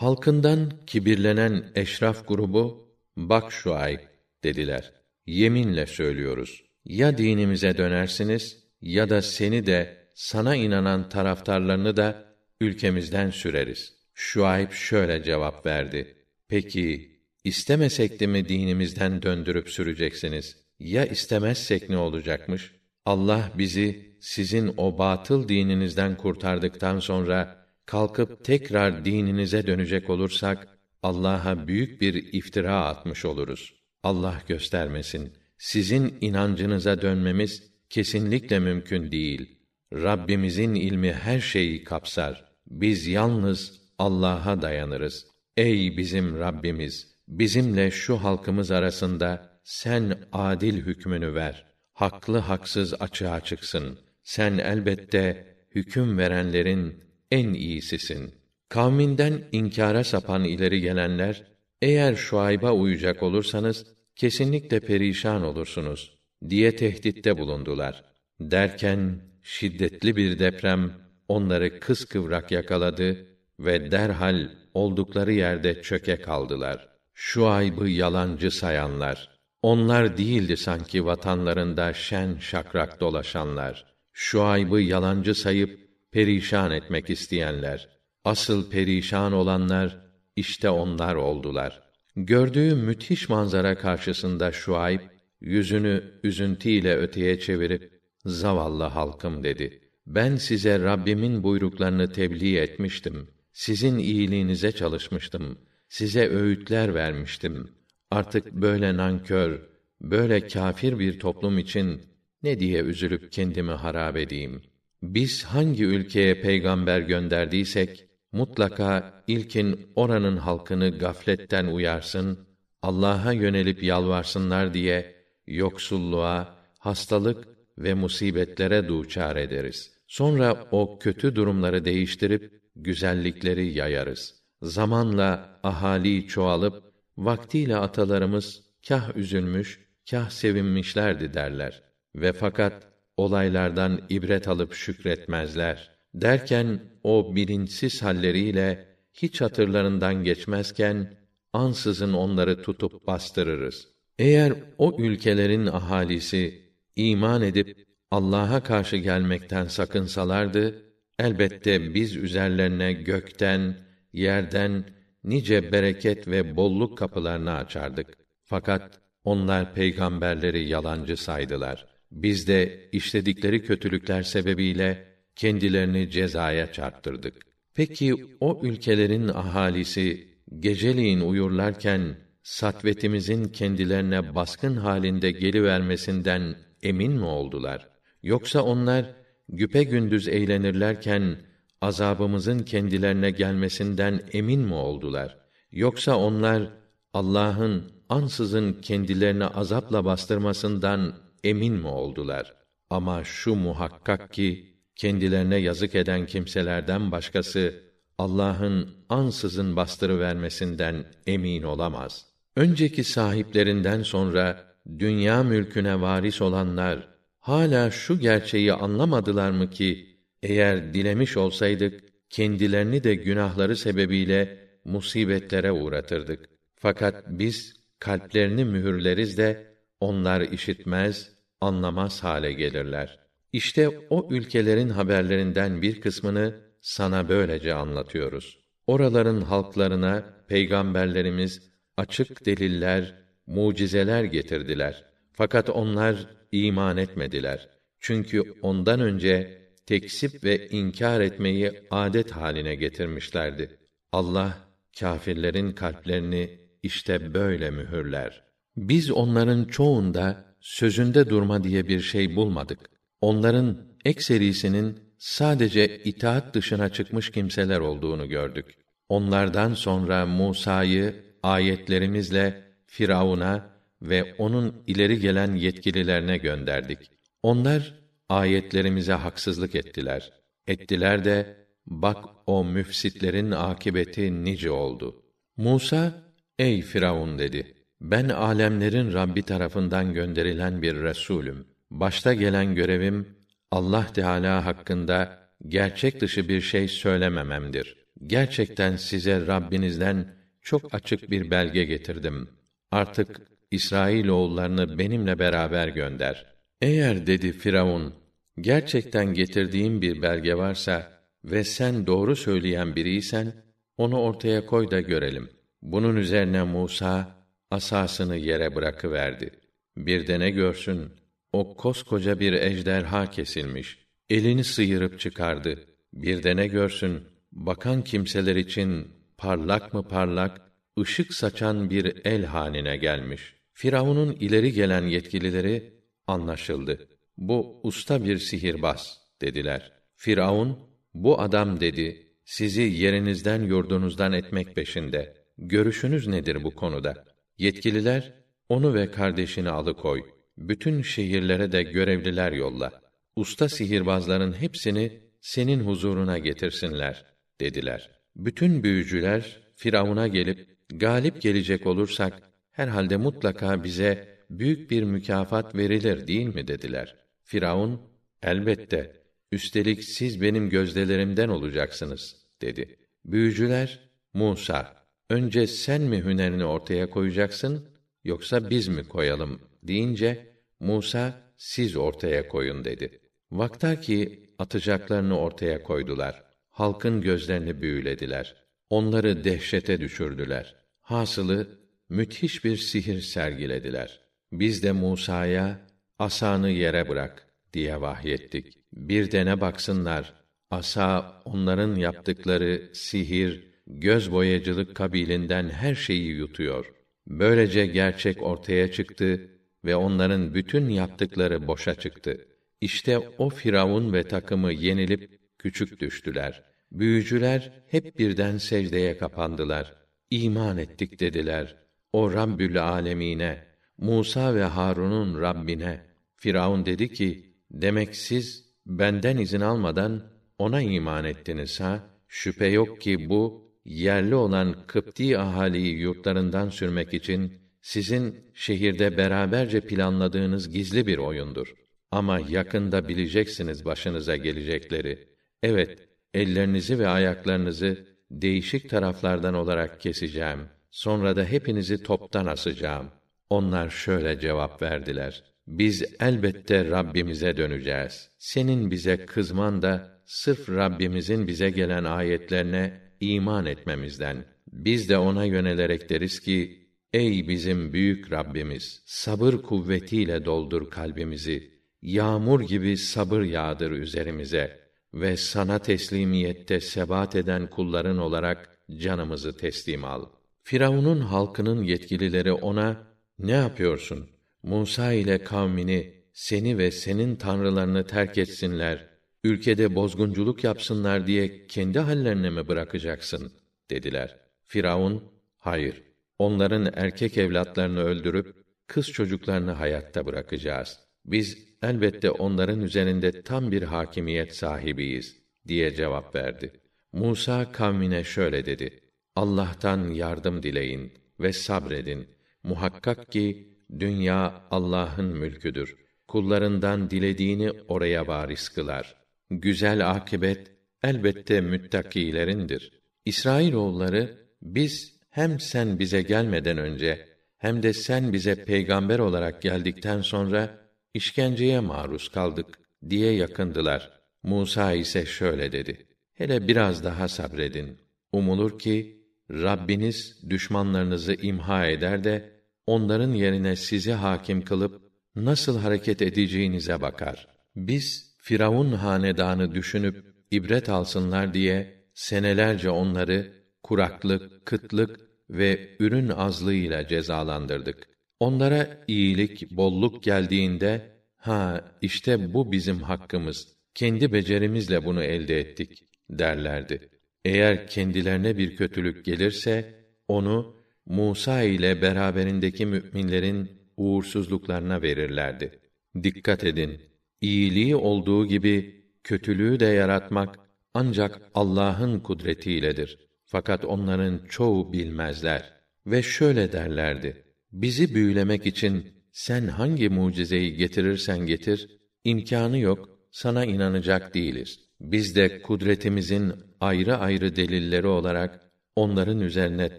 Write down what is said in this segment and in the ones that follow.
Halkından kibirlenen eşraf grubu, bak Şuayb dediler. Yeminle söylüyoruz. Ya dinimize dönersiniz ya da seni de sana inanan taraftarlarını da ülkemizden süreriz. Şuayb şöyle cevap verdi. Peki istemesek de mi dinimizden döndürüp süreceksiniz? Ya istemezsek ne olacakmış? Allah bizi sizin o batıl dininizden kurtardıktan sonra kalkıp tekrar dininize dönecek olursak Allah'a büyük bir iftira atmış oluruz. Allah göstermesin. Sizin inancınıza dönmemiz kesinlikle mümkün değil. Rabbimizin ilmi her şeyi kapsar. Biz yalnız Allah'a dayanırız. Ey bizim Rabbimiz, bizimle şu halkımız arasında sen adil hükmünü ver. Haklı haksız açığa çıksın. Sen elbette hüküm verenlerin en iyisisin. Kavminden inkara sapan ileri gelenler, eğer Şuayb'a uyacak olursanız, kesinlikle perişan olursunuz, diye tehditte bulundular. Derken, şiddetli bir deprem, onları kıskıvrak yakaladı ve derhal oldukları yerde çöke kaldılar. Şuayb'ı yalancı sayanlar, onlar değildi sanki vatanlarında şen şakrak dolaşanlar. Şuayb'ı yalancı sayıp perişan etmek isteyenler. Asıl perişan olanlar işte onlar oldular. Gördüğü müthiş manzara karşısında Şuayb yüzünü üzüntüyle öteye çevirip zavallı halkım dedi. Ben size Rabbimin buyruklarını tebliğ etmiştim. Sizin iyiliğinize çalışmıştım. Size öğütler vermiştim. Artık böyle nankör, böyle kâfir bir toplum için ne diye üzülüp kendimi harap edeyim? Biz hangi ülkeye peygamber gönderdiysek mutlaka ilkin oranın halkını gafletten uyarsın, Allah'a yönelip yalvarsınlar diye yoksulluğa, hastalık ve musibetlere duçar ederiz. Sonra o kötü durumları değiştirip güzellikleri yayarız. Zamanla ahali çoğalıp vaktiyle atalarımız kah üzülmüş, kah sevinmişlerdi derler. Ve fakat olaylardan ibret alıp şükretmezler. Derken o bilinçsiz halleriyle hiç hatırlarından geçmezken ansızın onları tutup bastırırız. Eğer o ülkelerin ahalisi iman edip Allah'a karşı gelmekten sakınsalardı, elbette biz üzerlerine gökten, yerden nice bereket ve bolluk kapılarını açardık. Fakat onlar peygamberleri yalancı saydılar. Biz de işledikleri kötülükler sebebiyle kendilerini cezaya çarptırdık. Peki o ülkelerin ahalisi geceliğin uyurlarken satvetimizin kendilerine baskın halinde gelivermesinden emin mi oldular? Yoksa onlar güpe gündüz eğlenirlerken azabımızın kendilerine gelmesinden emin mi oldular? Yoksa onlar Allah'ın ansızın kendilerine azapla bastırmasından emin mi oldular? Ama şu muhakkak ki kendilerine yazık eden kimselerden başkası Allah'ın ansızın bastırı vermesinden emin olamaz. Önceki sahiplerinden sonra dünya mülküne varis olanlar hala şu gerçeği anlamadılar mı ki eğer dilemiş olsaydık kendilerini de günahları sebebiyle musibetlere uğratırdık. Fakat biz kalplerini mühürleriz de onlar işitmez, anlamaz hale gelirler. İşte o ülkelerin haberlerinden bir kısmını sana böylece anlatıyoruz. Oraların halklarına peygamberlerimiz açık deliller, mucizeler getirdiler. Fakat onlar iman etmediler. Çünkü ondan önce tekzip ve inkar etmeyi adet haline getirmişlerdi. Allah kâfirlerin kalplerini işte böyle mühürler. Biz onların çoğunda sözünde durma diye bir şey bulmadık. Onların ekserisinin sadece itaat dışına çıkmış kimseler olduğunu gördük. Onlardan sonra Musa'yı ayetlerimizle Firavun'a ve onun ileri gelen yetkililerine gönderdik. Onlar ayetlerimize haksızlık ettiler. Ettiler de bak o müfsitlerin akibeti nice oldu. Musa ey Firavun dedi. Ben alemlerin Rabbi tarafından gönderilen bir resulüm. Başta gelen görevim Allah Teala hakkında gerçek dışı bir şey söylemememdir. gerçekten size Rabbinizden çok açık bir belge getirdim. Artık İsrail oğullarını benimle beraber gönder. Eğer dedi Firavun, gerçekten getirdiğim bir belge varsa ve sen doğru söyleyen biriysen, onu ortaya koy da görelim. Bunun üzerine Musa asasını yere bırakıverdi. Bir de ne görsün, o koskoca bir ejderha kesilmiş. Elini sıyırıp çıkardı. Bir de ne görsün, bakan kimseler için parlak mı parlak, ışık saçan bir el haline gelmiş. Firavun'un ileri gelen yetkilileri anlaşıldı. Bu usta bir sihirbaz dediler. Firavun, bu adam dedi, sizi yerinizden yurdunuzdan etmek peşinde. Görüşünüz nedir bu konuda? Yetkililer, onu ve kardeşini alıkoy. Bütün şehirlere de görevliler yolla. Usta sihirbazların hepsini senin huzuruna getirsinler, dediler. Bütün büyücüler, Firavun'a gelip, galip gelecek olursak, herhalde mutlaka bize büyük bir mükafat verilir değil mi dediler. Firavun, elbette, üstelik siz benim gözdelerimden olacaksınız, dedi. Büyücüler, Musa, önce sen mi hünerini ortaya koyacaksın, yoksa biz mi koyalım deyince, Musa, siz ortaya koyun dedi. Vaktaki atacaklarını ortaya koydular. Halkın gözlerini büyülediler. Onları dehşete düşürdüler. Hasılı müthiş bir sihir sergilediler. Biz de Musa'ya asanı yere bırak diye vahyettik. Bir de ne baksınlar, asa onların yaptıkları sihir, göz boyacılık kabilinden her şeyi yutuyor. Böylece gerçek ortaya çıktı ve onların bütün yaptıkları boşa çıktı. İşte o Firavun ve takımı yenilip küçük düştüler. Büyücüler hep birden secdeye kapandılar. İman ettik dediler. O Rabbül Alemine, Musa ve Harun'un Rabbine. Firavun dedi ki, demek siz benden izin almadan ona iman ettiniz ha? Şüphe yok ki bu yerli olan Kıpti ahaliyi yurtlarından sürmek için sizin şehirde beraberce planladığınız gizli bir oyundur. Ama yakında bileceksiniz başınıza gelecekleri. Evet, ellerinizi ve ayaklarınızı değişik taraflardan olarak keseceğim. Sonra da hepinizi toptan asacağım. Onlar şöyle cevap verdiler. Biz elbette Rabbimize döneceğiz. Senin bize kızman da sırf Rabbimizin bize gelen ayetlerine iman etmemizden. Biz de ona yönelerek deriz ki, Ey bizim büyük Rabbimiz, sabır kuvvetiyle doldur kalbimizi. Yağmur gibi sabır yağdır üzerimize ve sana teslimiyette sebat eden kulların olarak canımızı teslim al. Firavun'un halkının yetkilileri ona ne yapıyorsun? Musa ile kavmini seni ve senin tanrılarını terk etsinler, ülkede bozgunculuk yapsınlar diye kendi hallerine mi bırakacaksın? dediler. Firavun, hayır, onların erkek evlatlarını öldürüp, kız çocuklarını hayatta bırakacağız. Biz elbette onların üzerinde tam bir hakimiyet sahibiyiz, diye cevap verdi. Musa kavmine şöyle dedi. Allah'tan yardım dileyin ve sabredin. Muhakkak ki dünya Allah'ın mülküdür. Kullarından dilediğini oraya varis kılar. Güzel akibet elbette müttakilerindir. İsrail oğulları biz hem sen bize gelmeden önce hem de sen bize peygamber olarak geldikten sonra işkenceye maruz kaldık diye yakındılar. Musa ise şöyle dedi: Hele biraz daha sabredin. Umulur ki Rabbiniz düşmanlarınızı imha eder de onların yerine sizi hakim kılıp nasıl hareket edeceğinize bakar. Biz Firavun hanedanı düşünüp ibret alsınlar diye senelerce onları kuraklık, kıtlık ve ürün azlığıyla cezalandırdık. Onlara iyilik, bolluk geldiğinde ha işte bu bizim hakkımız. Kendi becerimizle bunu elde ettik derlerdi. Eğer kendilerine bir kötülük gelirse onu Musa ile beraberindeki müminlerin uğursuzluklarına verirlerdi. Dikkat edin. İyiliği olduğu gibi kötülüğü de yaratmak ancak Allah'ın kudretiyledir. Fakat onların çoğu bilmezler ve şöyle derlerdi: Bizi büyülemek için sen hangi mucizeyi getirirsen getir, imkanı yok, sana inanacak değiliz. Biz de kudretimizin ayrı ayrı delilleri olarak onların üzerine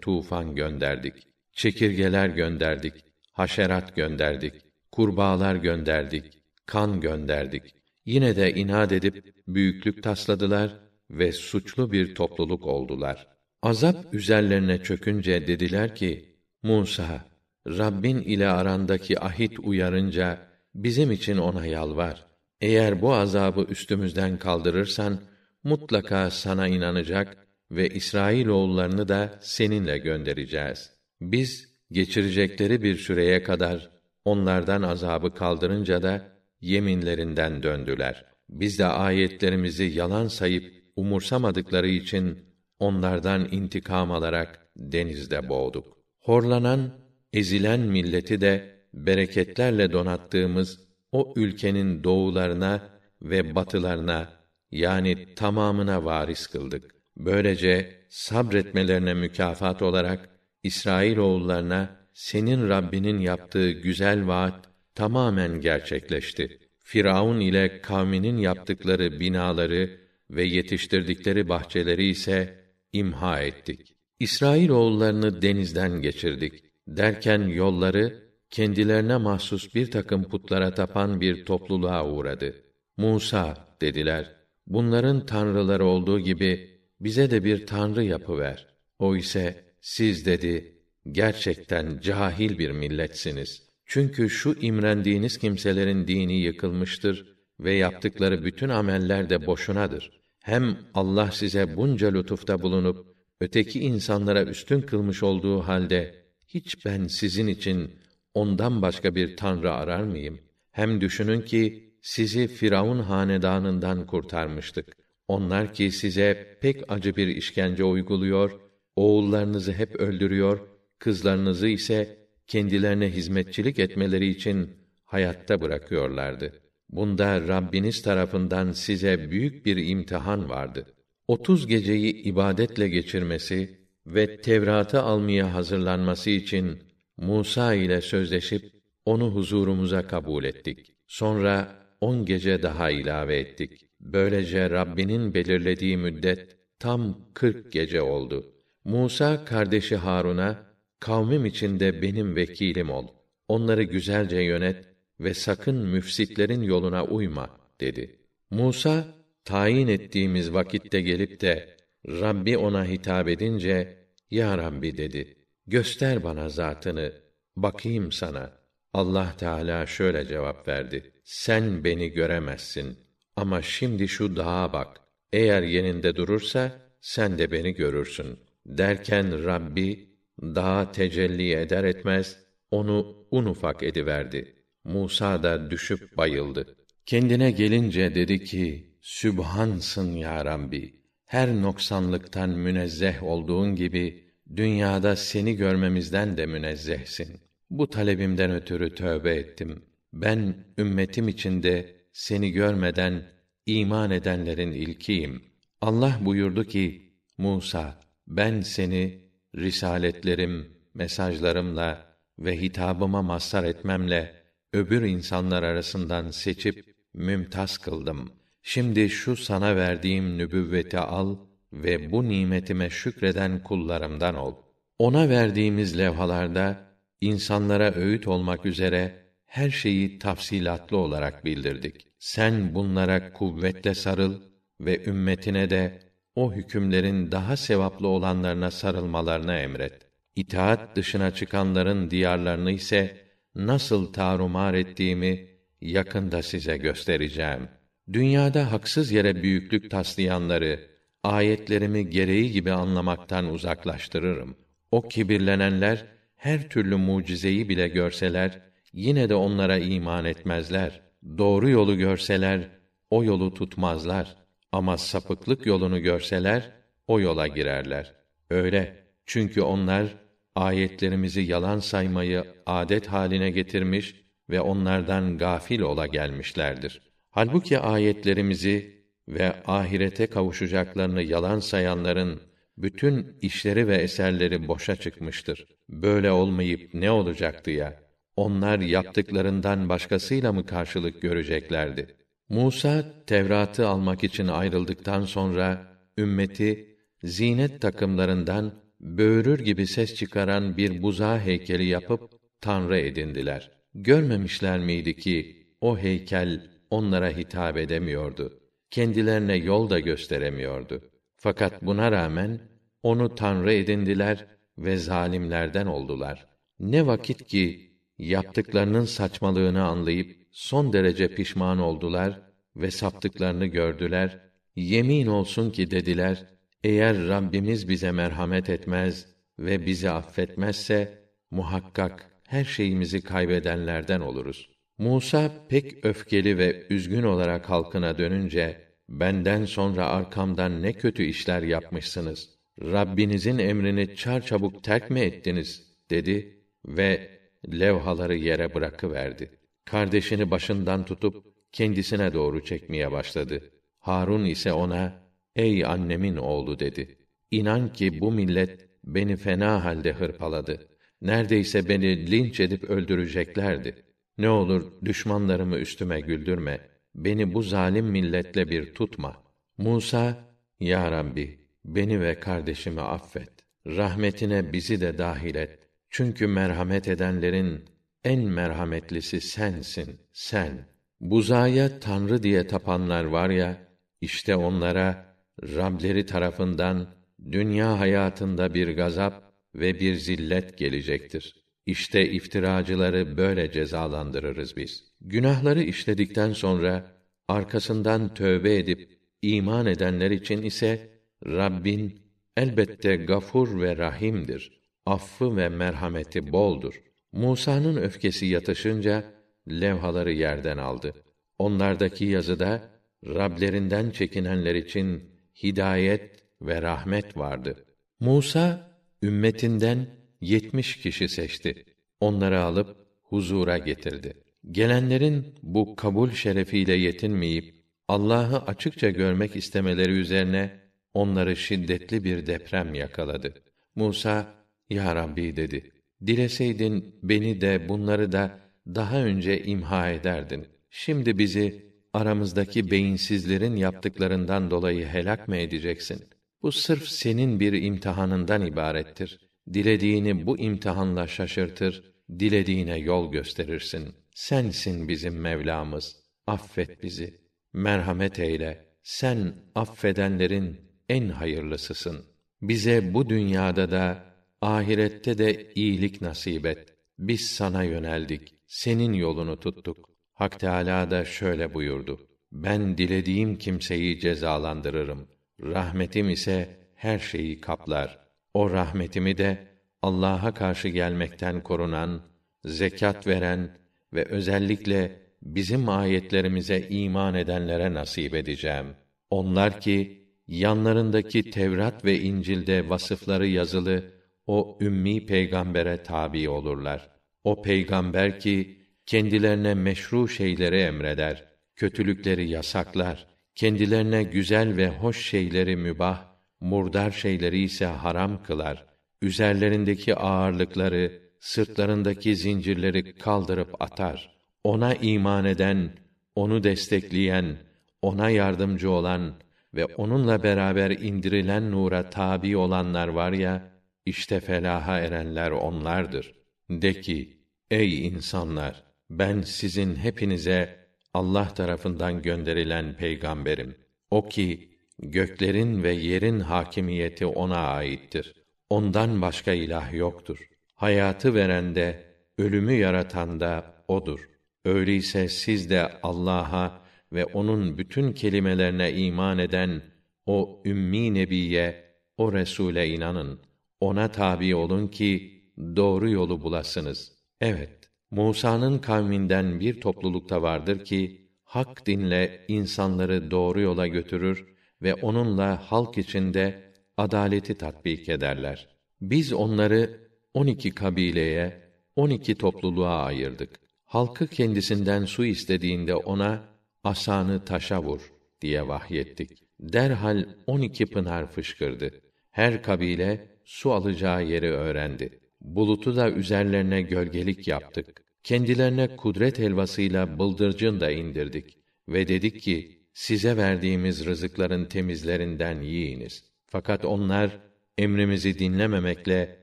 tufan gönderdik. Çekirgeler gönderdik, haşerat gönderdik, kurbağalar gönderdik, kan gönderdik. Yine de inat edip büyüklük tasladılar ve suçlu bir topluluk oldular. Azap üzerlerine çökünce dediler ki: Musa, Rabbin ile arandaki ahit uyarınca bizim için ona yalvar. Eğer bu azabı üstümüzden kaldırırsan mutlaka sana inanacak ve İsrail oğullarını da seninle göndereceğiz. Biz geçirecekleri bir süreye kadar onlardan azabı kaldırınca da yeminlerinden döndüler. Biz de ayetlerimizi yalan sayıp umursamadıkları için onlardan intikam alarak denizde boğduk. Horlanan, ezilen milleti de bereketlerle donattığımız o ülkenin doğularına ve batılarına yani tamamına varis kıldık. Böylece sabretmelerine mükafat olarak İsrail oğullarına senin Rabbinin yaptığı güzel vaat tamamen gerçekleşti. Firavun ile kavminin yaptıkları binaları ve yetiştirdikleri bahçeleri ise imha ettik. İsrail oğullarını denizden geçirdik. Derken yolları kendilerine mahsus bir takım putlara tapan bir topluluğa uğradı. Musa dediler, bunların tanrıları olduğu gibi bize de bir tanrı yapıver. O ise siz dedi, gerçekten cahil bir milletsiniz. Çünkü şu imrendiğiniz kimselerin dini yıkılmıştır ve yaptıkları bütün ameller de boşunadır. Hem Allah size bunca lütufta bulunup öteki insanlara üstün kılmış olduğu halde hiç ben sizin için ondan başka bir tanrı arar mıyım? Hem düşünün ki sizi Firavun hanedanından kurtarmıştık. Onlar ki size pek acı bir işkence uyguluyor, oğullarınızı hep öldürüyor, kızlarınızı ise kendilerine hizmetçilik etmeleri için hayatta bırakıyorlardı. Bunda Rabbiniz tarafından size büyük bir imtihan vardı. Otuz geceyi ibadetle geçirmesi ve Tevrat'ı almaya hazırlanması için Musa ile sözleşip onu huzurumuza kabul ettik. Sonra on gece daha ilave ettik. Böylece Rabbinin belirlediği müddet tam kırk gece oldu. Musa kardeşi Harun'a, kavmim içinde benim vekilim ol. Onları güzelce yönet ve sakın müfsitlerin yoluna uyma, dedi. Musa, tayin ettiğimiz vakitte gelip de, Rabbi ona hitap edince, Ya Rabbi dedi, göster bana zatını, bakayım sana. Allah Teala şöyle cevap verdi. Sen beni göremezsin. Ama şimdi şu dağa bak. Eğer yeninde durursa, sen de beni görürsün. Derken Rabbi, dağa tecelli eder etmez, onu un ufak ediverdi. Musa da düşüp bayıldı. Kendine gelince dedi ki, Sübhansın ya Rabbi. Her noksanlıktan münezzeh olduğun gibi, dünyada seni görmemizden de münezzehsin. Bu talebimden ötürü tövbe ettim. Ben ümmetim içinde seni görmeden iman edenlerin ilkiyim. Allah buyurdu ki: Musa, ben seni risaletlerim, mesajlarımla ve hitabıma mazhar etmemle öbür insanlar arasından seçip mümtaz kıldım. Şimdi şu sana verdiğim nübüvveti al ve bu nimetime şükreden kullarımdan ol. Ona verdiğimiz levhalarda insanlara öğüt olmak üzere her şeyi tafsilatlı olarak bildirdik. Sen bunlara kuvvetle sarıl ve ümmetine de o hükümlerin daha sevaplı olanlarına sarılmalarına emret. İtaat dışına çıkanların diyarlarını ise nasıl tarumar ettiğimi yakında size göstereceğim. Dünyada haksız yere büyüklük taslayanları, ayetlerimi gereği gibi anlamaktan uzaklaştırırım. O kibirlenenler her türlü mucizeyi bile görseler yine de onlara iman etmezler. Doğru yolu görseler o yolu tutmazlar ama sapıklık yolunu görseler o yola girerler. Öyle çünkü onlar ayetlerimizi yalan saymayı adet haline getirmiş ve onlardan gafil ola gelmişlerdir. Halbuki ayetlerimizi ve ahirete kavuşacaklarını yalan sayanların bütün işleri ve eserleri boşa çıkmıştır. Böyle olmayıp ne olacaktı ya? Onlar yaptıklarından başkasıyla mı karşılık göreceklerdi? Musa Tevrat'ı almak için ayrıldıktan sonra ümmeti zinet takımlarından böğürür gibi ses çıkaran bir buzağı heykeli yapıp tanrı edindiler. Görmemişler miydi ki o heykel onlara hitap edemiyordu. Kendilerine yol da gösteremiyordu. Fakat buna rağmen onu tanrı edindiler ve zalimlerden oldular. Ne vakit ki yaptıklarının saçmalığını anlayıp son derece pişman oldular ve saptıklarını gördüler. Yemin olsun ki dediler, eğer Rabbimiz bize merhamet etmez ve bizi affetmezse muhakkak her şeyimizi kaybedenlerden oluruz. Musa pek öfkeli ve üzgün olarak halkına dönünce benden sonra arkamdan ne kötü işler yapmışsınız. Rabbinizin emrini çarçabuk terk mi ettiniz dedi ve levhaları yere bırakıverdi. Kardeşini başından tutup kendisine doğru çekmeye başladı. Harun ise ona, ey annemin oğlu dedi. İnan ki bu millet beni fena halde hırpaladı. Neredeyse beni linç edip öldüreceklerdi. Ne olur düşmanlarımı üstüme güldürme. Beni bu zalim milletle bir tutma. Musa, Ya Rabbi, beni ve kardeşimi affet. Rahmetine bizi de dahil et. Çünkü merhamet edenlerin en merhametlisi sensin, sen. Buzaya tanrı diye tapanlar var ya, işte onlara Rableri tarafından dünya hayatında bir gazap ve bir zillet gelecektir. İşte iftiracıları böyle cezalandırırız biz. Günahları işledikten sonra arkasından tövbe edip iman edenler için ise Rabbin elbette gafur ve rahimdir. Affı ve merhameti boldur. Musa'nın öfkesi yatışınca levhaları yerden aldı. Onlardaki yazıda Rablerinden çekinenler için hidayet ve rahmet vardı. Musa ümmetinden yetmiş kişi seçti. Onları alıp huzura getirdi. Gelenlerin bu kabul şerefiyle yetinmeyip Allah'ı açıkça görmek istemeleri üzerine onları şiddetli bir deprem yakaladı. Musa, Ya Rabbi dedi, dileseydin beni de bunları da daha önce imha ederdin. Şimdi bizi aramızdaki beyinsizlerin yaptıklarından dolayı helak mı edeceksin? Bu sırf senin bir imtihanından ibarettir. Dilediğini bu imtihanla şaşırtır, dilediğine yol gösterirsin. Sensin bizim Mevlamız. Affet bizi. Merhamet eyle. Sen affedenlerin en hayırlısısın. Bize bu dünyada da ahirette de iyilik nasip et. Biz sana yöneldik. Senin yolunu tuttuk. Hak Teâlâ da şöyle buyurdu. Ben dilediğim kimseyi cezalandırırım. Rahmetim ise her şeyi kaplar. O rahmetimi de Allah'a karşı gelmekten korunan, zekat veren ve özellikle bizim ayetlerimize iman edenlere nasip edeceğim. Onlar ki yanlarındaki Tevrat ve İncil'de vasıfları yazılı o ümmi peygambere tabi olurlar. O peygamber ki kendilerine meşru şeyleri emreder, kötülükleri yasaklar, kendilerine güzel ve hoş şeyleri mübah, murdar şeyleri ise haram kılar. Üzerlerindeki ağırlıkları, sırtlarındaki zincirleri kaldırıp atar. Ona iman eden, onu destekleyen, ona yardımcı olan ve onunla beraber indirilen nura tabi olanlar var ya, işte felaha erenler onlardır. De ki, ey insanlar! Ben sizin hepinize Allah tarafından gönderilen peygamberim. O ki göklerin ve yerin hakimiyeti ona aittir. Ondan başka ilah yoktur. Hayatı veren de, ölümü yaratan da odur. Öyleyse siz de Allah'a ve onun bütün kelimelerine iman eden o ümmi nebiye, o resule inanın. Ona tabi olun ki doğru yolu bulasınız. Evet, Musa'nın kavminden bir toplulukta vardır ki hak dinle insanları doğru yola götürür ve onunla halk içinde adaleti tatbik ederler. Biz onları on iki kabileye, on iki topluluğa ayırdık. Halkı kendisinden su istediğinde ona asanı taşa vur diye vahyettik. Derhal on iki pınar fışkırdı. Her kabile su alacağı yeri öğrendi. Bulutu da üzerlerine gölgelik yaptık. Kendilerine kudret helvasıyla bıldırcın da indirdik ve dedik ki size verdiğimiz rızıkların temizlerinden yiyiniz. Fakat onlar emrimizi dinlememekle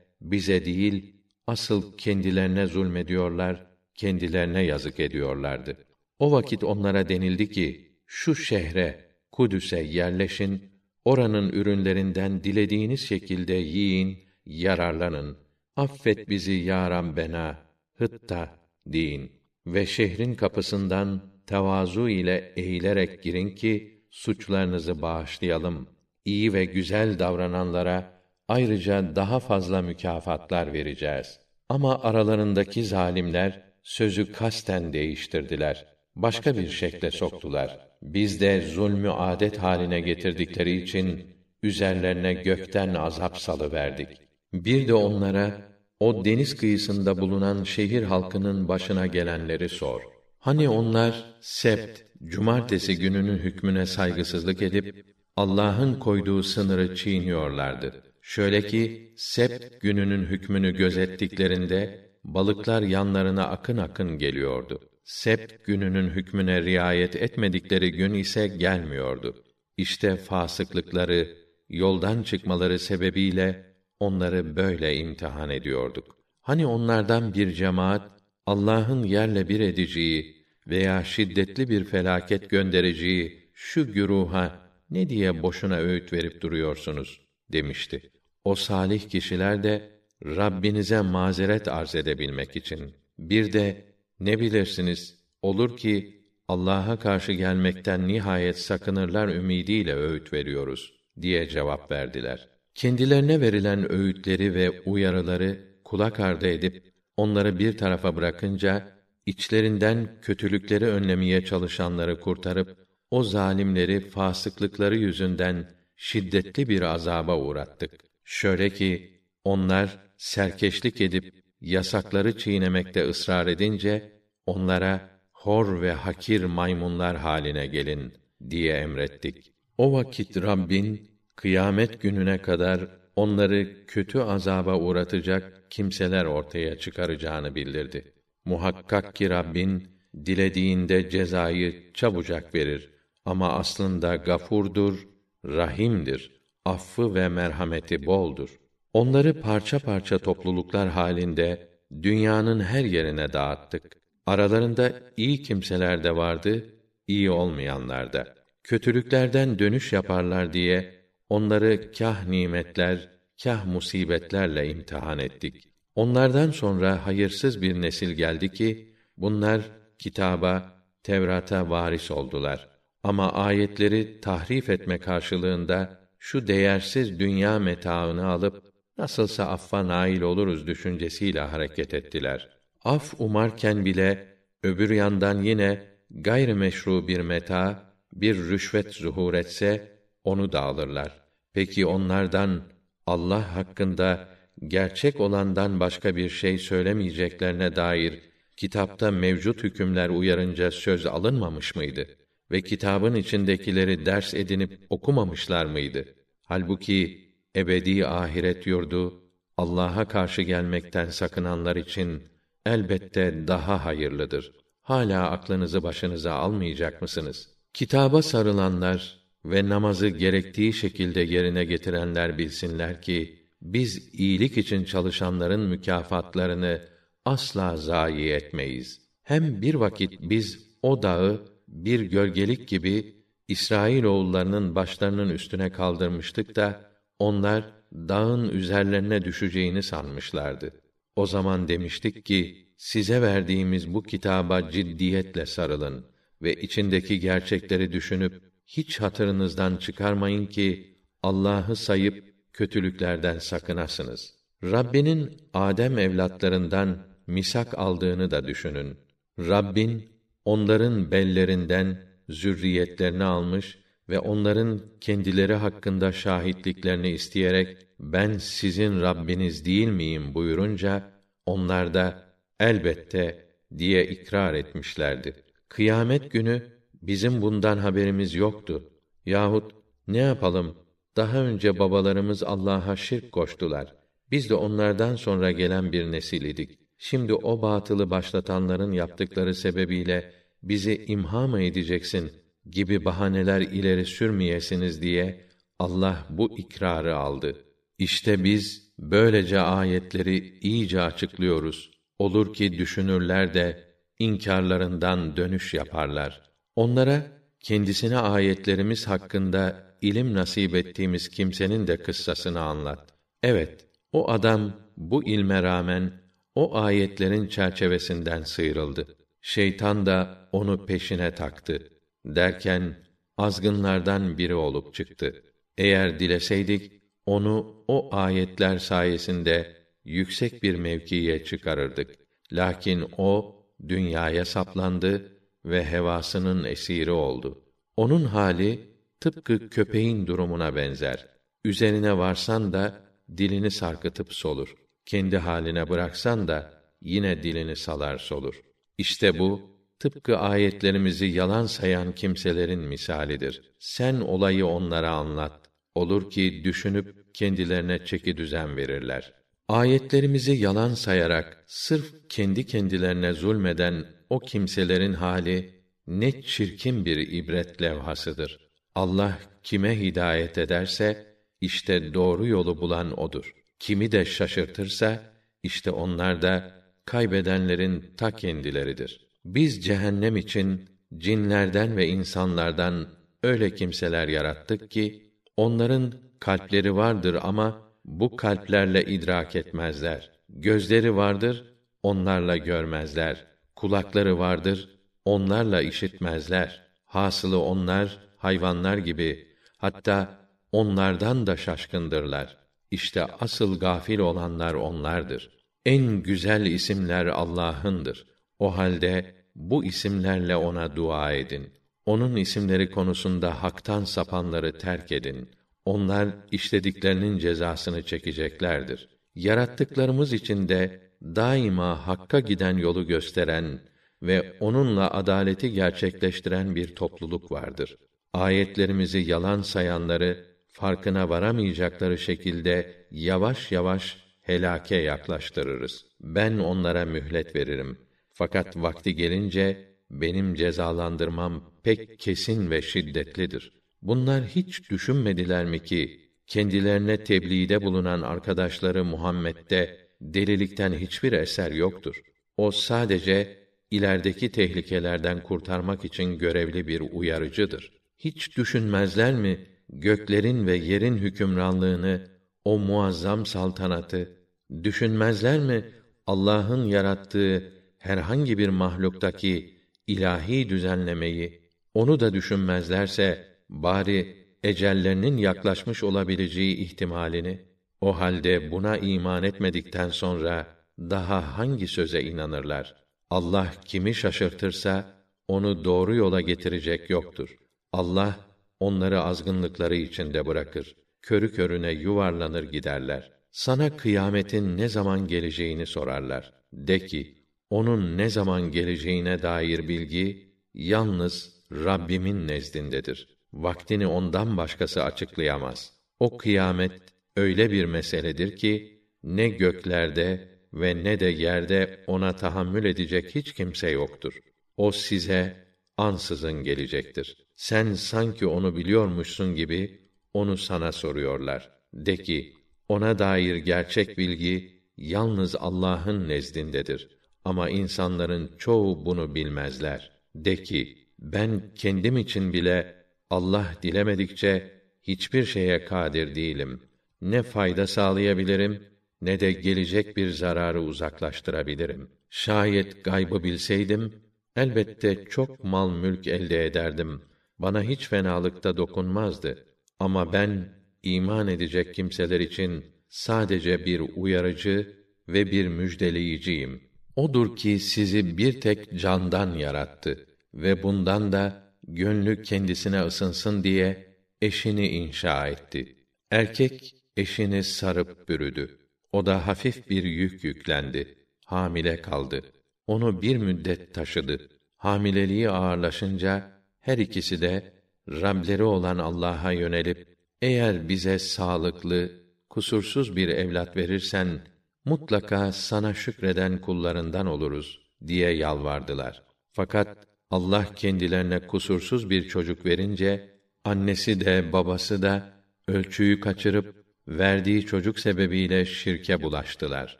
bize değil asıl kendilerine zulmediyorlar, kendilerine yazık ediyorlardı. O vakit onlara denildi ki şu şehre Kudüs'e yerleşin, oranın ürünlerinden dilediğiniz şekilde yiyin, yararlanın. Affet bizi ya Rabbena, hıtta deyin ve şehrin kapısından tevazu ile eğilerek girin ki suçlarınızı bağışlayalım. İyi ve güzel davrananlara ayrıca daha fazla mükafatlar vereceğiz. Ama aralarındaki zalimler sözü kasten değiştirdiler. Başka bir şekle soktular. Biz de zulmü adet haline getirdikleri için üzerlerine gökten azap salıverdik. Bir de onlara o deniz kıyısında bulunan şehir halkının başına gelenleri sor. Hani onlar sept, cumartesi gününün hükmüne saygısızlık edip Allah'ın koyduğu sınırı çiğniyorlardı. Şöyle ki sept gününün hükmünü gözettiklerinde balıklar yanlarına akın akın geliyordu. Sept gününün hükmüne riayet etmedikleri gün ise gelmiyordu. İşte fasıklıkları, yoldan çıkmaları sebebiyle onları böyle imtihan ediyorduk. Hani onlardan bir cemaat Allah'ın yerle bir edeceği veya şiddetli bir felaket göndereceği şu güruha ne diye boşuna öğüt verip duruyorsunuz demişti. O salih kişiler de Rabbinize mazeret arz edebilmek için bir de ne bilirsiniz olur ki Allah'a karşı gelmekten nihayet sakınırlar ümidiyle öğüt veriyoruz diye cevap verdiler. Kendilerine verilen öğütleri ve uyarıları kulak ardı edip onları bir tarafa bırakınca içlerinden kötülükleri önlemeye çalışanları kurtarıp o zalimleri fasıklıkları yüzünden şiddetli bir azaba uğrattık. Şöyle ki onlar serkeşlik edip yasakları çiğnemekte ısrar edince onlara hor ve hakir maymunlar haline gelin diye emrettik. O vakit Rabbin kıyamet gününe kadar onları kötü azaba uğratacak kimseler ortaya çıkaracağını bildirdi. Muhakkak ki Rabbin dilediğinde cezayı çabucak verir ama aslında gafurdur, rahimdir. Affı ve merhameti boldur. Onları parça parça topluluklar halinde dünyanın her yerine dağıttık. Aralarında iyi kimseler de vardı, iyi olmayanlar da. Kötülüklerden dönüş yaparlar diye onları kah nimetler, kah musibetlerle imtihan ettik. Onlardan sonra hayırsız bir nesil geldi ki bunlar kitaba, Tevrat'a varis oldular. Ama ayetleri tahrif etme karşılığında şu değersiz dünya metaını alıp nasılsa affa nail oluruz düşüncesiyle hareket ettiler. Af umarken bile öbür yandan yine gayrimeşru bir meta, bir rüşvet zuhur etse onu da alırlar. Peki onlardan Allah hakkında gerçek olandan başka bir şey söylemeyeceklerine dair kitapta mevcut hükümler uyarınca söz alınmamış mıydı? Ve kitabın içindekileri ders edinip okumamışlar mıydı? Halbuki ebedi ahiret yurdu Allah'a karşı gelmekten sakınanlar için elbette daha hayırlıdır. Hala aklınızı başınıza almayacak mısınız? Kitaba sarılanlar ve namazı gerektiği şekilde yerine getirenler bilsinler ki biz iyilik için çalışanların mükafatlarını asla zayi etmeyiz. Hem bir vakit biz o dağı bir gölgelik gibi İsrail oğullarının başlarının üstüne kaldırmıştık da onlar dağın üzerlerine düşeceğini sanmışlardı. O zaman demiştik ki size verdiğimiz bu kitaba ciddiyetle sarılın ve içindeki gerçekleri düşünüp hiç hatırınızdan çıkarmayın ki Allah'ı sayıp kötülüklerden sakınasınız. Rabbinin Adem evlatlarından misak aldığını da düşünün. Rabbin onların bellerinden zürriyetlerini almış ve onların kendileri hakkında şahitliklerini isteyerek ben sizin Rabbiniz değil miyim buyurunca onlar da elbette diye ikrar etmişlerdi. Kıyamet günü bizim bundan haberimiz yoktu. Yahut ne yapalım? Daha önce babalarımız Allah'a şirk koştular. Biz de onlardan sonra gelen bir nesil idik. Şimdi o batılı başlatanların yaptıkları sebebiyle bizi imha mı edeceksin gibi bahaneler ileri sürmeyesiniz diye Allah bu ikrarı aldı. İşte biz böylece ayetleri iyice açıklıyoruz. Olur ki düşünürler de inkarlarından dönüş yaparlar. Onlara kendisine ayetlerimiz hakkında ilim nasip ettiğimiz kimsenin de kıssasını anlat. Evet, o adam bu ilme rağmen o ayetlerin çerçevesinden sıyrıldı. Şeytan da onu peşine taktı. Derken azgınlardan biri olup çıktı. Eğer dileseydik onu o ayetler sayesinde yüksek bir mevkiye çıkarırdık. Lakin o dünyaya saplandı ve hevasının esiri oldu. Onun hali tıpkı köpeğin durumuna benzer. Üzerine varsan da dilini sarkıtıp solur. Kendi haline bıraksan da yine dilini salar solur. İşte bu tıpkı ayetlerimizi yalan sayan kimselerin misalidir. Sen olayı onlara anlat. Olur ki düşünüp kendilerine çeki düzen verirler. Ayetlerimizi yalan sayarak sırf kendi kendilerine zulmeden o kimselerin hali ne çirkin bir ibret levhasıdır. Allah kime hidayet ederse işte doğru yolu bulan odur. Kimi de şaşırtırsa işte onlar da kaybedenlerin ta kendileridir. Biz cehennem için cinlerden ve insanlardan öyle kimseler yarattık ki onların kalpleri vardır ama bu kalplerle idrak etmezler. Gözleri vardır, onlarla görmezler. Kulakları vardır, onlarla işitmezler. Hasılı onlar hayvanlar gibi hatta onlardan da şaşkındırlar. İşte asıl gafil olanlar onlardır. En güzel isimler Allah'ındır. O halde bu isimlerle ona dua edin. Onun isimleri konusunda haktan sapanları terk edin. Onlar işlediklerinin cezasını çekeceklerdir. Yarattıklarımız içinde daima hakka giden yolu gösteren ve onunla adaleti gerçekleştiren bir topluluk vardır. Ayetlerimizi yalan sayanları farkına varamayacakları şekilde yavaş yavaş helake yaklaştırırız. Ben onlara mühlet veririm. Fakat vakti gelince benim cezalandırmam pek kesin ve şiddetlidir. Bunlar hiç düşünmediler mi ki kendilerine tebliğde bulunan arkadaşları Muhammed'de delilikten hiçbir eser yoktur. O sadece ilerideki tehlikelerden kurtarmak için görevli bir uyarıcıdır. Hiç düşünmezler mi göklerin ve yerin hükümranlığını, o muazzam saltanatı düşünmezler mi Allah'ın yarattığı herhangi bir mahluktaki ilahi düzenlemeyi onu da düşünmezlerse bari ecellerinin yaklaşmış olabileceği ihtimalini o halde buna iman etmedikten sonra daha hangi söze inanırlar? Allah kimi şaşırtırsa onu doğru yola getirecek yoktur. Allah onları azgınlıkları içinde bırakır. Körü körüne yuvarlanır giderler. Sana kıyametin ne zaman geleceğini sorarlar. De ki, onun ne zaman geleceğine dair bilgi yalnız Rabbimin nezdindedir. Vaktini ondan başkası açıklayamaz. O kıyamet öyle bir meseledir ki ne göklerde ve ne de yerde ona tahammül edecek hiç kimse yoktur. O size ansızın gelecektir. Sen sanki onu biliyormuşsun gibi onu sana soruyorlar. De ki, ona dair gerçek bilgi yalnız Allah'ın nezdindedir. Ama insanların çoğu bunu bilmezler. De ki, ben kendim için bile Allah dilemedikçe hiçbir şeye kadir değilim. Ne fayda sağlayabilirim ne de gelecek bir zararı uzaklaştırabilirim. Şayet gaybı bilseydim elbette çok mal mülk elde ederdim. Bana hiç fenalıkta dokunmazdı. Ama ben iman edecek kimseler için sadece bir uyarıcı ve bir müjdeleyiciyim. Odur ki sizi bir tek candan yarattı ve bundan da gönlü kendisine ısınsın diye eşini inşa etti. Erkek eşini sarıp bürüdü. O da hafif bir yük yüklendi. Hamile kaldı. Onu bir müddet taşıdı. Hamileliği ağırlaşınca her ikisi de Rableri olan Allah'a yönelip eğer bize sağlıklı, kusursuz bir evlat verirsen mutlaka sana şükreden kullarından oluruz diye yalvardılar. Fakat Allah kendilerine kusursuz bir çocuk verince annesi de babası da ölçüyü kaçırıp verdiği çocuk sebebiyle şirke bulaştılar.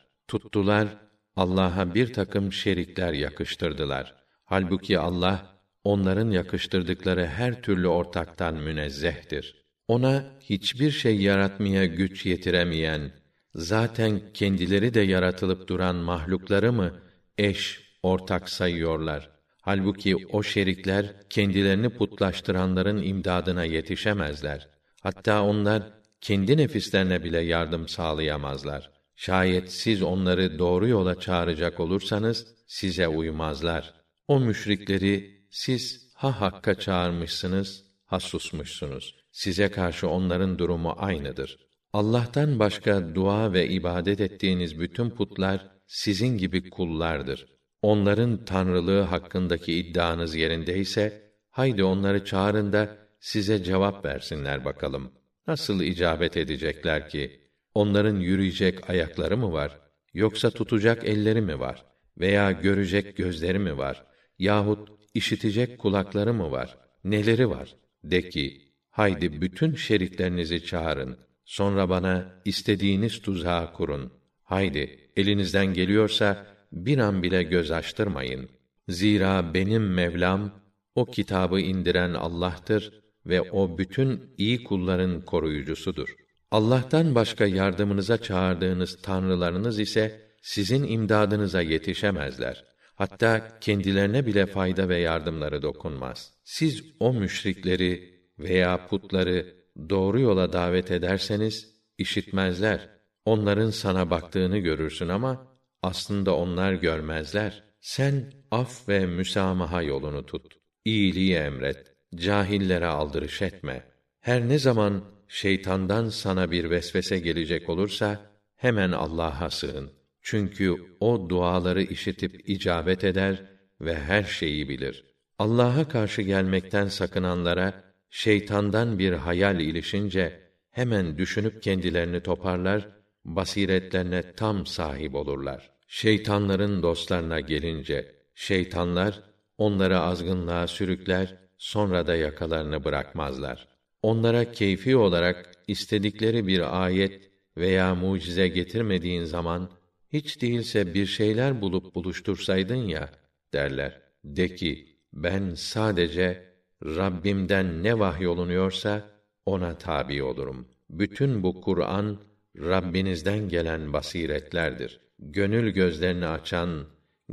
Tuttular Allah'a bir takım şerikler yakıştırdılar. Halbuki Allah onların yakıştırdıkları her türlü ortaktan münezzehtir. Ona hiçbir şey yaratmaya güç yetiremeyen, zaten kendileri de yaratılıp duran mahlukları mı eş, ortak sayıyorlar? Halbuki o şerikler kendilerini putlaştıranların imdadına yetişemezler. Hatta onlar kendi nefislerine bile yardım sağlayamazlar. Şayet siz onları doğru yola çağıracak olursanız size uymazlar. O müşrikleri siz ha hakka çağırmışsınız, ha susmuşsunuz. Size karşı onların durumu aynıdır. Allah'tan başka dua ve ibadet ettiğiniz bütün putlar sizin gibi kullardır. Onların tanrılığı hakkındaki iddianız yerindeyse, haydi onları çağırın da size cevap versinler bakalım. Nasıl icabet edecekler ki? Onların yürüyecek ayakları mı var? Yoksa tutacak elleri mi var? Veya görecek gözleri mi var? Yahut işitecek kulakları mı var? Neleri var? De ki, haydi bütün şeriklerinizi çağırın. Sonra bana istediğiniz tuzağı kurun. Haydi, elinizden geliyorsa, bir an bile göz açtırmayın. Zira benim Mevlam, o kitabı indiren Allah'tır ve o bütün iyi kulların koruyucusudur. Allah'tan başka yardımınıza çağırdığınız tanrılarınız ise sizin imdadınıza yetişemezler. Hatta kendilerine bile fayda ve yardımları dokunmaz. Siz o müşrikleri veya putları doğru yola davet ederseniz işitmezler. Onların sana baktığını görürsün ama aslında onlar görmezler. Sen af ve müsamaha yolunu tut. İyiliği emret. Cahillere aldırış etme. Her ne zaman şeytandan sana bir vesvese gelecek olursa hemen Allah'a sığın. Çünkü o duaları işitip icabet eder ve her şeyi bilir. Allah'a karşı gelmekten sakınanlara şeytandan bir hayal ilişince hemen düşünüp kendilerini toparlar, basiretlerine tam sahip olurlar. Şeytanların dostlarına gelince şeytanlar onları azgınlığa sürükler, sonra da yakalarını bırakmazlar. Onlara keyfi olarak istedikleri bir ayet veya mucize getirmediğin zaman hiç değilse bir şeyler bulup buluştursaydın ya derler. De ki ben sadece Rabbimden ne vahyolunuyorsa ona tabi olurum. Bütün bu Kur'an Rabbinizden gelen basiretlerdir. Gönül gözlerini açan,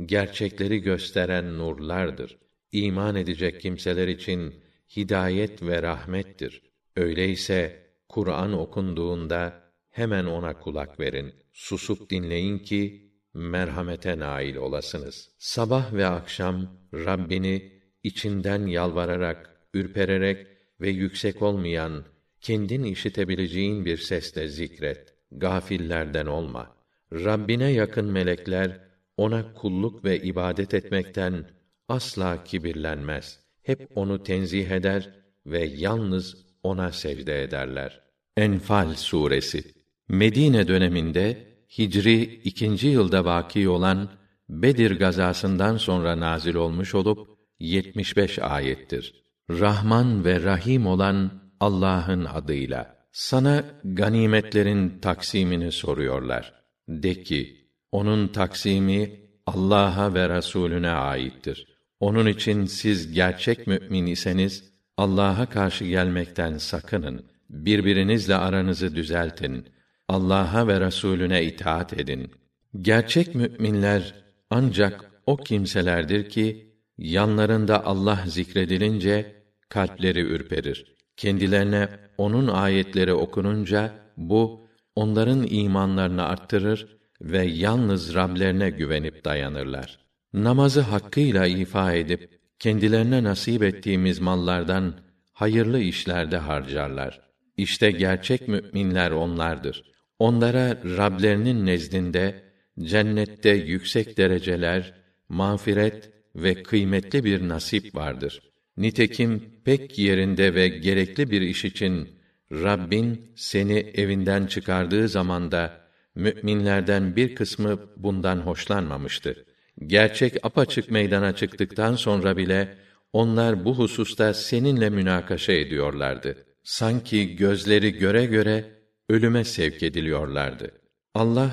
gerçekleri gösteren nurlardır. İman edecek kimseler için hidayet ve rahmettir. Öyleyse Kur'an okunduğunda hemen ona kulak verin. Susup dinleyin ki merhamete nail olasınız. Sabah ve akşam Rabbini içinden yalvararak, ürpererek ve yüksek olmayan, kendin işitebileceğin bir sesle zikret. Gafillerden olma. Rabbine yakın melekler ona kulluk ve ibadet etmekten asla kibirlenmez. Hep onu tenzih eder ve yalnız ona secde ederler. Enfal suresi Medine döneminde Hicri ikinci yılda vaki olan Bedir gazasından sonra nazil olmuş olup 75 ayettir. Rahman ve Rahim olan Allah'ın adıyla sana ganimetlerin taksimini soruyorlar. De ki, onun taksimi Allah'a ve Resulüne aittir. Onun için siz gerçek mümin iseniz Allah'a karşı gelmekten sakının. Birbirinizle aranızı düzeltin. Allah'a ve Resulüne itaat edin. Gerçek müminler ancak o kimselerdir ki yanlarında Allah zikredilince kalpleri ürperir. Kendilerine onun ayetleri okununca bu onların imanlarını arttırır ve yalnız Rablerine güvenip dayanırlar. Namazı hakkıyla ifa edip kendilerine nasip ettiğimiz mallardan hayırlı işlerde harcarlar. İşte gerçek müminler onlardır. Onlara Rablerinin nezdinde cennette yüksek dereceler, mağfiret ve kıymetli bir nasip vardır. Nitekim pek yerinde ve gerekli bir iş için Rabbin seni evinden çıkardığı zamanda müminlerden bir kısmı bundan hoşlanmamıştı. Gerçek apaçık meydana çıktıktan sonra bile onlar bu hususta seninle münakaşa ediyorlardı. Sanki gözleri göre göre ölüme sevk ediliyorlardı. Allah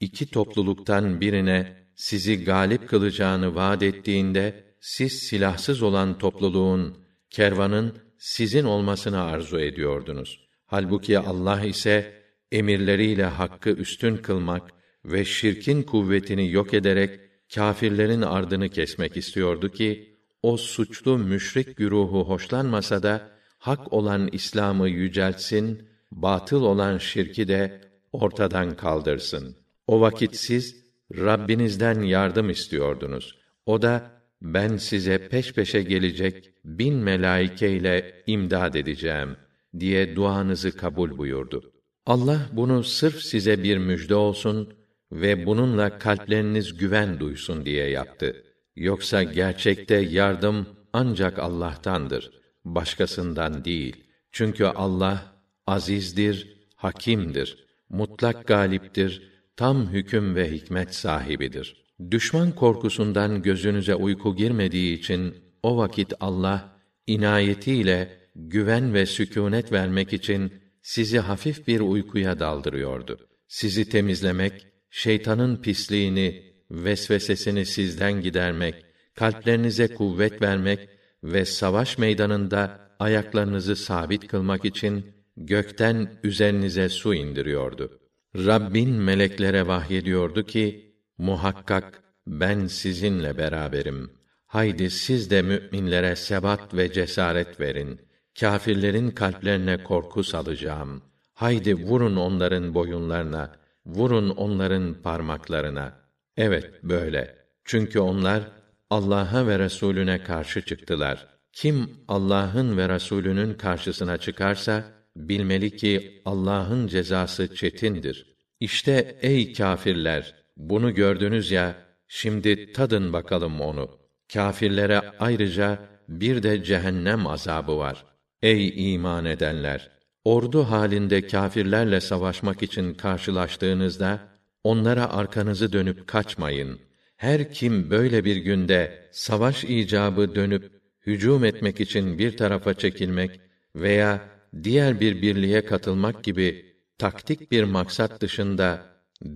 iki topluluktan birine sizi galip kılacağını vaad ettiğinde siz silahsız olan topluluğun kervanın sizin olmasını arzu ediyordunuz. Halbuki Allah ise emirleriyle hakkı üstün kılmak ve şirkin kuvvetini yok ederek kâfirlerin ardını kesmek istiyordu ki o suçlu müşrik güruhu hoşlanmasa da hak olan İslam'ı yüceltsin, batıl olan şirki de ortadan kaldırsın. O vakit siz Rabbinizden yardım istiyordunuz. O da ben size peş peşe gelecek bin melaike ile imdad edeceğim diye duanızı kabul buyurdu. Allah bunu sırf size bir müjde olsun ve bununla kalpleriniz güven duysun diye yaptı. Yoksa gerçekte yardım ancak Allah'tandır, başkasından değil. Çünkü Allah azizdir, hakimdir, mutlak galiptir, tam hüküm ve hikmet sahibidir. Düşman korkusundan gözünüze uyku girmediği için o vakit Allah inayetiyle güven ve sükûnet vermek için sizi hafif bir uykuya daldırıyordu. Sizi temizlemek, şeytanın pisliğini, vesvesesini sizden gidermek, kalplerinize kuvvet vermek ve savaş meydanında ayaklarınızı sabit kılmak için gökten üzerinize su indiriyordu. Rabbin meleklere vahyediyordu ki, muhakkak ben sizinle beraberim. Haydi siz de müminlere sebat ve cesaret verin. Kâfirlerin kalplerine korku salacağım. Haydi vurun onların boyunlarına, vurun onların parmaklarına. Evet böyle. Çünkü onlar Allah'a ve Resulüne karşı çıktılar. Kim Allah'ın ve Resulünün karşısına çıkarsa bilmeli ki Allah'ın cezası çetindir. İşte ey kâfirler, bunu gördünüz ya, şimdi tadın bakalım onu. Kâfirlere ayrıca bir de cehennem azabı var. Ey iman edenler! Ordu halinde kâfirlerle savaşmak için karşılaştığınızda, onlara arkanızı dönüp kaçmayın. Her kim böyle bir günde savaş icabı dönüp hücum etmek için bir tarafa çekilmek veya diğer bir birliğe katılmak gibi taktik bir maksat dışında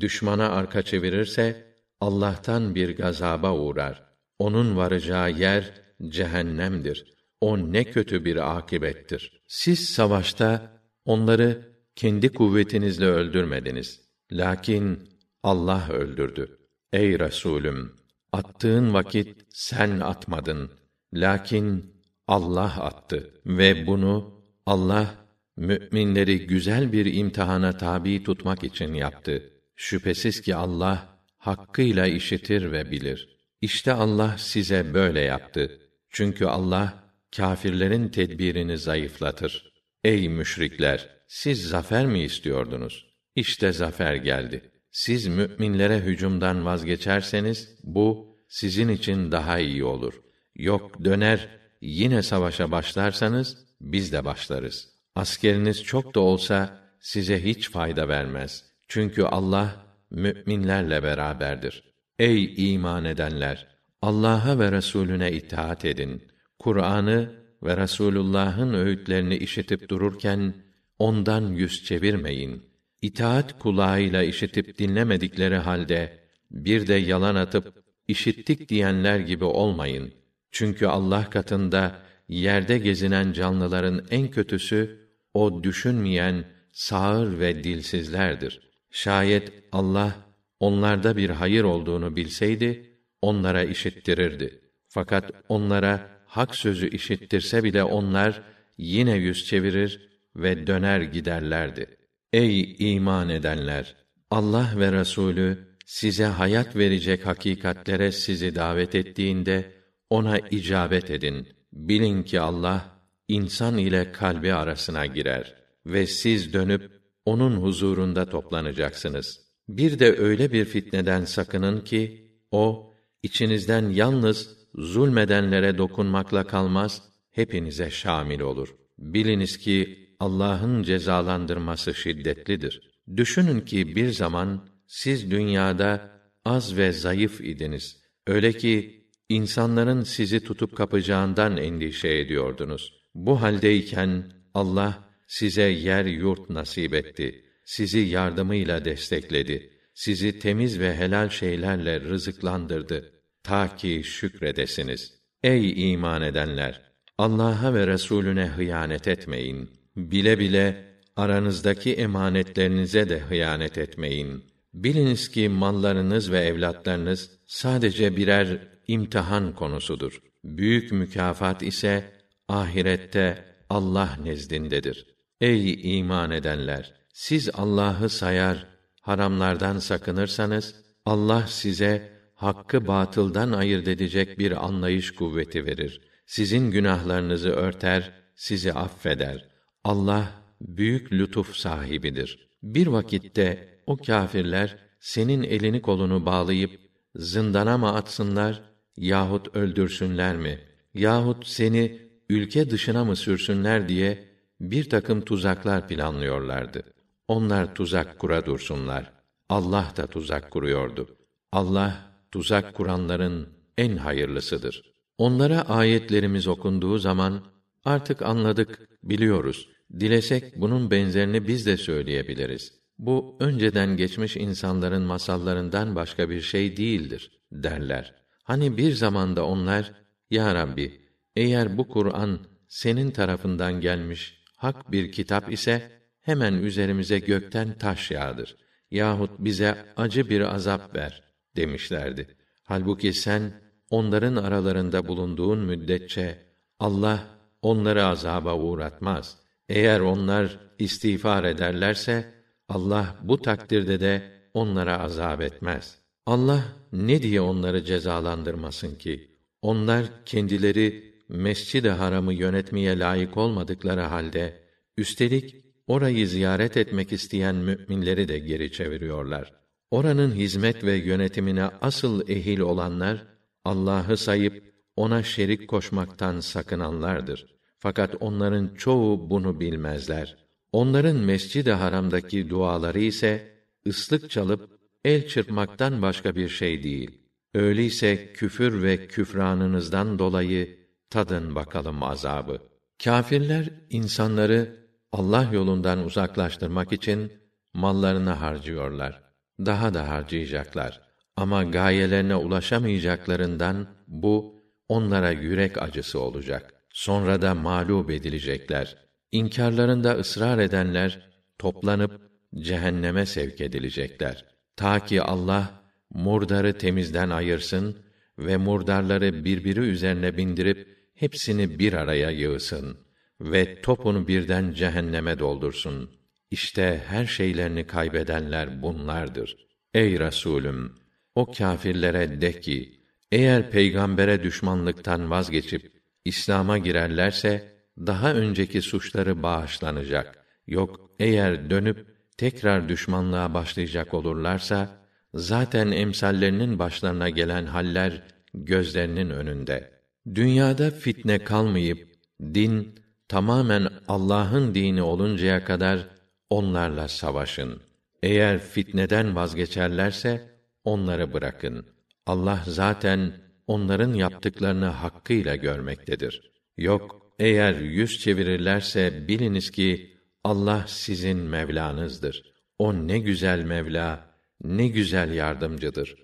düşmana arka çevirirse Allah'tan bir gazaba uğrar. Onun varacağı yer cehennemdir. O ne kötü bir akibettir. Siz savaşta onları kendi kuvvetinizle öldürmediniz. Lakin Allah öldürdü. Ey Resulüm, attığın vakit sen atmadın. Lakin Allah attı ve bunu Allah müminleri güzel bir imtihana tabi tutmak için yaptı. Şüphesiz ki Allah hakkıyla işitir ve bilir. İşte Allah size böyle yaptı. Çünkü Allah kâfirlerin tedbirini zayıflatır. Ey müşrikler, siz zafer mi istiyordunuz? İşte zafer geldi. Siz müminlere hücumdan vazgeçerseniz bu sizin için daha iyi olur. Yok döner yine savaşa başlarsanız biz de başlarız. Askeriniz çok da olsa size hiç fayda vermez. Çünkü Allah müminlerle beraberdir. Ey iman edenler, Allah'a ve Resulüne itaat edin. Kur'an'ı ve Resulullah'ın öğütlerini işitip dururken ondan yüz çevirmeyin. İtaat kulağıyla işitip dinlemedikleri halde bir de yalan atıp işittik diyenler gibi olmayın. Çünkü Allah katında yerde gezinen canlıların en kötüsü o düşünmeyen sağır ve dilsizlerdir. Şayet Allah onlarda bir hayır olduğunu bilseydi onlara işittirirdi. Fakat onlara hak sözü işittirse bile onlar yine yüz çevirir ve döner giderlerdi. Ey iman edenler! Allah ve Resulü size hayat verecek hakikatlere sizi davet ettiğinde ona icabet edin. Bilin ki Allah insan ile kalbi arasına girer ve siz dönüp onun huzurunda toplanacaksınız. Bir de öyle bir fitneden sakının ki o içinizden yalnız zulmedenlere dokunmakla kalmaz, hepinize şamil olur. Biliniz ki Allah'ın cezalandırması şiddetlidir. Düşünün ki bir zaman siz dünyada az ve zayıf idiniz. Öyle ki insanların sizi tutup kapacağından endişe ediyordunuz. Bu haldeyken Allah size yer yurt nasip etti. Sizi yardımıyla destekledi. Sizi temiz ve helal şeylerle rızıklandırdı. Ta ki şükredesiniz. Ey iman edenler! Allah'a ve Resulüne hıyanet etmeyin. Bile bile aranızdaki emanetlerinize de hıyanet etmeyin. Biliniz ki mallarınız ve evlatlarınız sadece birer imtihan konusudur. Büyük mükafat ise ahirette Allah nezdindedir. Ey iman edenler, siz Allah'ı sayar, haramlardan sakınırsanız Allah size hakkı batıldan ayırt edecek bir anlayış kuvveti verir. Sizin günahlarınızı örter, sizi affeder. Allah büyük lütuf sahibidir. Bir vakitte o kâfirler senin elini kolunu bağlayıp zindana mı atsınlar yahut öldürsünler mi yahut seni ülke dışına mı sürsünler diye bir takım tuzaklar planlıyorlardı. Onlar tuzak kura dursunlar. Allah da tuzak kuruyordu. Allah tuzak kuranların en hayırlısıdır. Onlara ayetlerimiz okunduğu zaman artık anladık, biliyoruz. Dilesek bunun benzerini biz de söyleyebiliriz. Bu önceden geçmiş insanların masallarından başka bir şey değildir derler. Hani bir zamanda onlar ya Rabbi eğer bu Kur'an senin tarafından gelmiş hak bir kitap ise hemen üzerimize gökten taş yağdır yahut bize acı bir azap ver demişlerdi. Halbuki sen onların aralarında bulunduğun müddetçe Allah onları azaba uğratmaz. Eğer onlar istiğfar ederlerse Allah bu takdirde de onlara azap etmez. Allah ne diye onları cezalandırmasın ki? Onlar kendileri Mescid-i Haram'ı yönetmeye layık olmadıkları halde üstelik orayı ziyaret etmek isteyen müminleri de geri çeviriyorlar. Oranın hizmet ve yönetimine asıl ehil olanlar Allah'ı sayıp ona şerik koşmaktan sakınanlardır. Fakat onların çoğu bunu bilmezler. Onların Mescid-i Haram'daki duaları ise ıslık çalıp el çırpmaktan başka bir şey değil. Öyleyse küfür ve küfranınızdan dolayı tadın bakalım azabı. Kâfirler insanları Allah yolundan uzaklaştırmak için mallarını harcıyorlar. Daha da harcayacaklar. Ama gayelerine ulaşamayacaklarından bu onlara yürek acısı olacak. Sonra da mağlup edilecekler. İnkarlarında ısrar edenler toplanıp cehenneme sevk edilecekler. Ta ki Allah murdarı temizden ayırsın ve murdarları birbiri üzerine bindirip hepsini bir araya yığsın ve topunu birden cehenneme doldursun. İşte her şeylerini kaybedenler bunlardır. Ey Resulüm, o kâfirlere de ki, eğer peygambere düşmanlıktan vazgeçip İslam'a girerlerse daha önceki suçları bağışlanacak. Yok eğer dönüp tekrar düşmanlığa başlayacak olurlarsa zaten emsallerinin başlarına gelen haller gözlerinin önünde. Dünyada fitne kalmayıp din tamamen Allah'ın dini oluncaya kadar onlarla savaşın. Eğer fitneden vazgeçerlerse onları bırakın. Allah zaten onların yaptıklarını hakkıyla görmektedir. Yok eğer yüz çevirirlerse biliniz ki Allah sizin Mevlanızdır. O ne güzel Mevla, ne güzel yardımcıdır.